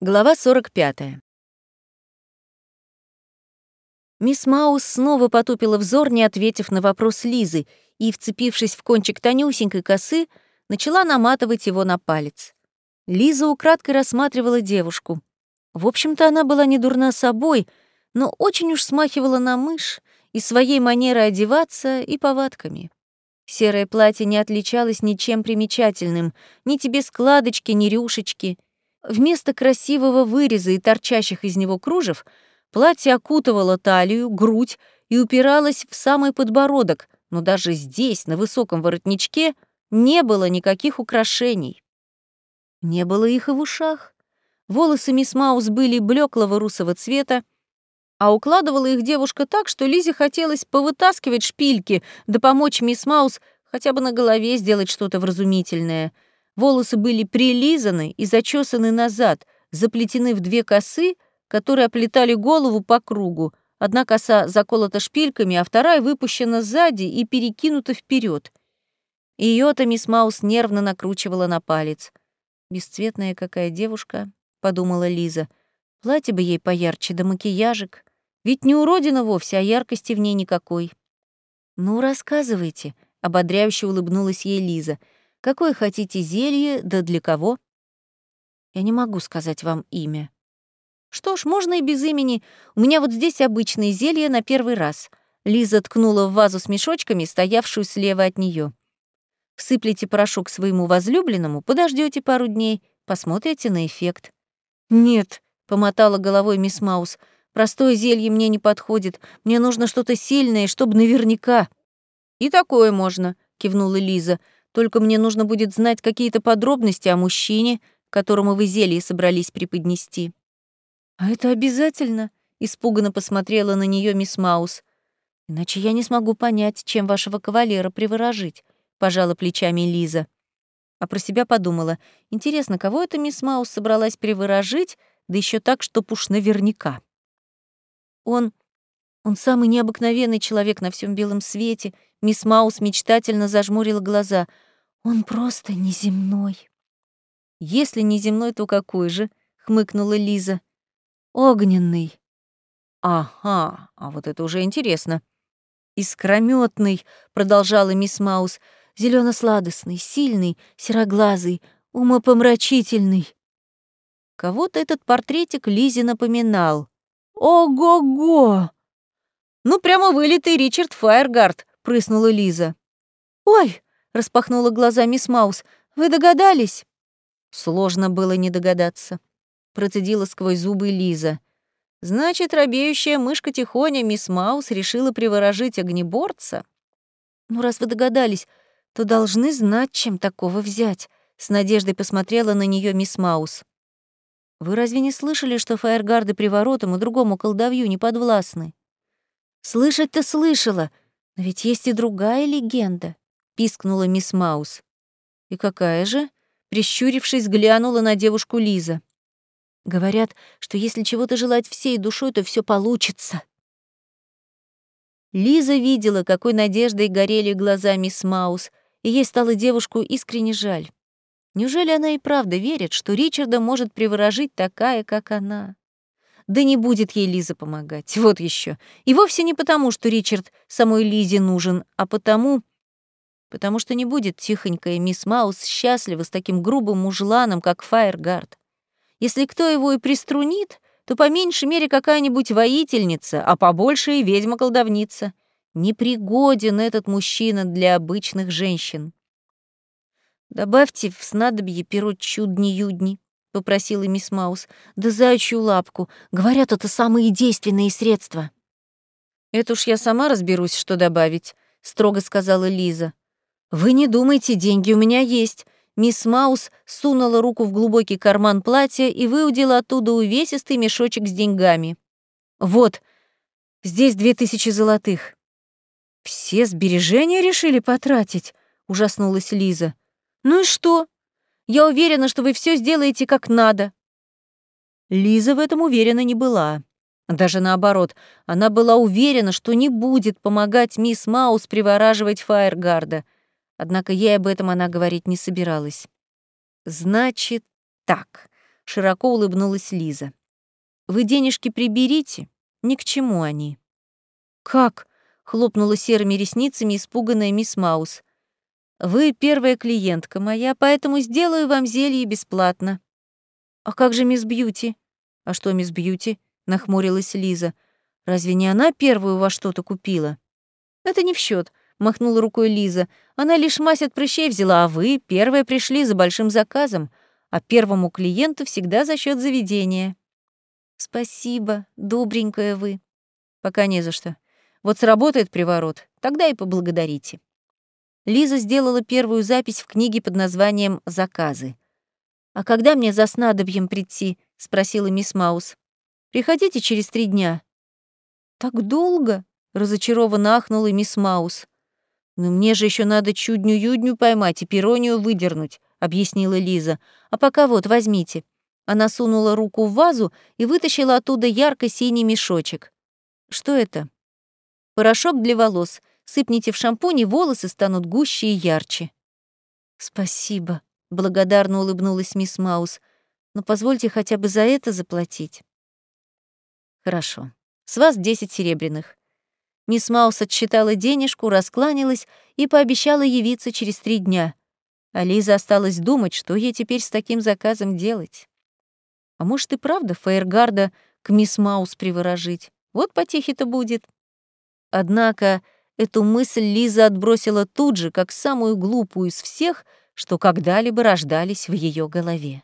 Глава 45. Мисс Маус снова потупила взор, не ответив на вопрос Лизы, и, вцепившись в кончик тонюсенькой косы, начала наматывать его на палец. Лиза украдкой рассматривала девушку. В общем-то, она была не дурна собой, но очень уж смахивала на мышь и своей манерой одеваться, и повадками. Серое платье не отличалось ничем примечательным, ни тебе складочки, ни рюшечки — Вместо красивого выреза и торчащих из него кружев платье окутывало талию, грудь и упиралось в самый подбородок, но даже здесь, на высоком воротничке, не было никаких украшений. Не было их и в ушах. Волосы мисс Маус были блеклого русого цвета, а укладывала их девушка так, что Лизе хотелось повытаскивать шпильки да помочь мисс Маус хотя бы на голове сделать что-то вразумительное — Волосы были прилизаны и зачесаны назад, заплетены в две косы, которые оплетали голову по кругу. Одна коса заколота шпильками, а вторая выпущена сзади и перекинута вперед. Ее-то мисс Маус нервно накручивала на палец. «Бесцветная какая девушка», — подумала Лиза. «Платье бы ей поярче, да макияжик. Ведь не уродина вовсе, а яркости в ней никакой». «Ну, рассказывайте», — ободряюще улыбнулась ей Лиза. — Какое хотите зелье, да для кого? Я не могу сказать вам имя. Что ж, можно и без имени. У меня вот здесь обычное зелье на первый раз. Лиза ткнула в вазу с мешочками, стоявшую слева от нее. Всыплете порошок своему возлюбленному, подождете пару дней, посмотрите на эффект. Нет, помотала головой мисс Маус. Простое зелье мне не подходит. Мне нужно что-то сильное, чтобы наверняка. И такое можно, кивнула Лиза. Только мне нужно будет знать какие-то подробности о мужчине, которому вы зелье собрались преподнести». «А это обязательно?» — испуганно посмотрела на нее мисс Маус. «Иначе я не смогу понять, чем вашего кавалера приворожить», — пожала плечами Лиза. А про себя подумала, интересно, кого эта мисс Маус собралась приворожить, да еще так, чтоб уж наверняка. Он... он самый необыкновенный человек на всем белом свете, мисс Маус мечтательно зажмурила глаза — он просто неземной. Если неземной, то какой же? хмыкнула Лиза. Огненный. Ага, а вот это уже интересно. Искрометный, продолжала мисс Маус, зелено-сладостный, сильный, сероглазый, умопомрачительный. Кого-то этот портретик Лизе напоминал. Ого-го! Ну, прямо вылитый Ричард Файергард, прыснула Лиза. Ой, распахнула глаза мисс Маус. Вы догадались? Сложно было не догадаться. Процедила сквозь зубы Лиза. Значит, робеющая мышка Тихоня мисс Маус решила приворожить огнеборца? Ну, раз вы догадались, то должны знать, чем такого взять. С надеждой посмотрела на нее мисс Маус. Вы разве не слышали, что фаергарды приворотом и другому колдовью не подвластны? Слышать-то слышала, но ведь есть и другая легенда пискнула мисс Маус. «И какая же?» — прищурившись, глянула на девушку Лиза. «Говорят, что если чего-то желать всей душой, то все получится». Лиза видела, какой надеждой горели глаза мисс Маус, и ей стало девушку искренне жаль. Неужели она и правда верит, что Ричарда может приворожить такая, как она? Да не будет ей Лиза помогать, вот еще. И вовсе не потому, что Ричард самой Лизе нужен, а потому, потому что не будет тихонькая мисс Маус счастлива с таким грубым мужланом, как Фаергард. Если кто его и приструнит, то по меньшей мере какая-нибудь воительница, а побольше и ведьма-колдовница. Непригоден этот мужчина для обычных женщин. «Добавьте в снадобье перо чудни-юдни», — попросила мисс Маус, — «да заячью лапку. Говорят, это самые действенные средства». «Это уж я сама разберусь, что добавить», — строго сказала Лиза. «Вы не думайте, деньги у меня есть». Мисс Маус сунула руку в глубокий карман платья и выудила оттуда увесистый мешочек с деньгами. «Вот, здесь две тысячи золотых». «Все сбережения решили потратить?» — ужаснулась Лиза. «Ну и что? Я уверена, что вы все сделаете как надо». Лиза в этом уверена не была. Даже наоборот, она была уверена, что не будет помогать мисс Маус привораживать Фаергарда — Однако ей об этом она говорить не собиралась. «Значит так. широко улыбнулась Лиза. Вы денежки приберите, ни к чему они. Как? хлопнула серыми ресницами испуганная мисс Маус. Вы первая клиентка моя, поэтому сделаю вам зелье бесплатно. А как же мисс Бьюти? А что мисс Бьюти? нахмурилась Лиза. Разве не она первую вас что-то купила? Это не в счет, махнула рукой Лиза. Она лишь мазь от прыщей взяла, а вы первая пришли за большим заказом, а первому клиенту всегда за счет заведения. Спасибо, добренькая вы. Пока не за что. Вот сработает приворот, тогда и поблагодарите. Лиза сделала первую запись в книге под названием «Заказы». «А когда мне за снадобьем прийти?» — спросила мисс Маус. «Приходите через три дня». «Так долго?» — разочарованно ахнула мисс Маус. «Но мне же еще надо чудню-юдню поймать и пиронию выдернуть», — объяснила Лиза. «А пока вот, возьмите». Она сунула руку в вазу и вытащила оттуда ярко-синий мешочек. «Что это?» «Порошок для волос. Сыпните в шампунь, и волосы станут гуще и ярче». «Спасибо», — благодарно улыбнулась мисс Маус. «Но позвольте хотя бы за это заплатить». «Хорошо. С вас десять серебряных». Мисс Маус отсчитала денежку, раскланялась и пообещала явиться через три дня. А Лиза осталась думать, что ей теперь с таким заказом делать. А может и правда Фейергарда к мисс Маус приворожить? Вот потехи-то будет. Однако Эту мысль Лиза отбросила тут же, как самую глупую из всех, что когда-либо рождались в ее голове.